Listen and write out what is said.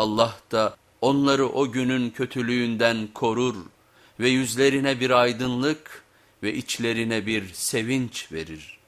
Allah da onları o günün kötülüğünden korur ve yüzlerine bir aydınlık ve içlerine bir sevinç verir.